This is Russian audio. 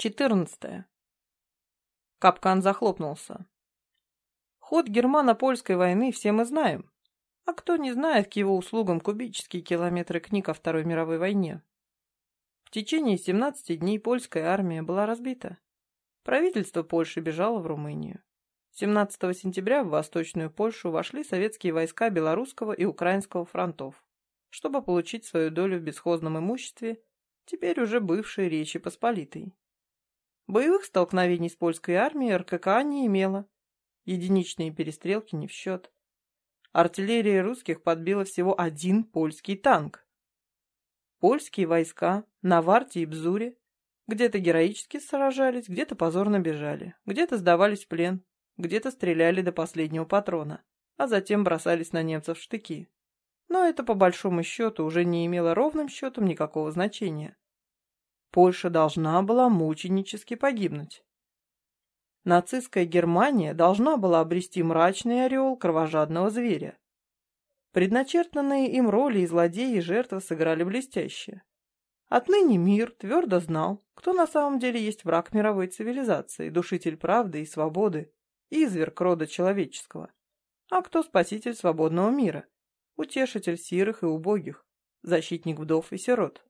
14. Капкан захлопнулся. Ход германо-польской войны все мы знаем. А кто не знает, к его услугам кубические километры книг о Второй мировой войне. В течение 17 дней польская армия была разбита. Правительство Польши бежало в Румынию. 17 сентября в Восточную Польшу вошли советские войска Белорусского и Украинского фронтов, чтобы получить свою долю в бесхозном имуществе, теперь уже бывшей Речи Посполитой. Боевых столкновений с польской армией РКК не имела. Единичные перестрелки не в счет. Артиллерия русских подбила всего один польский танк. Польские войска на Варте и Бзуре где-то героически сражались, где-то позорно бежали, где-то сдавались в плен, где-то стреляли до последнего патрона, а затем бросались на немцев штыки. Но это по большому счету уже не имело ровным счетом никакого значения. Польша должна была мученически погибнуть. Нацистская Германия должна была обрести мрачный ореол кровожадного зверя. Предначертанные им роли и злодеи и жертвы сыграли блестяще. Отныне мир твердо знал, кто на самом деле есть враг мировой цивилизации, душитель правды и свободы, изверг рода человеческого, а кто спаситель свободного мира, утешитель сирых и убогих, защитник вдов и сирот.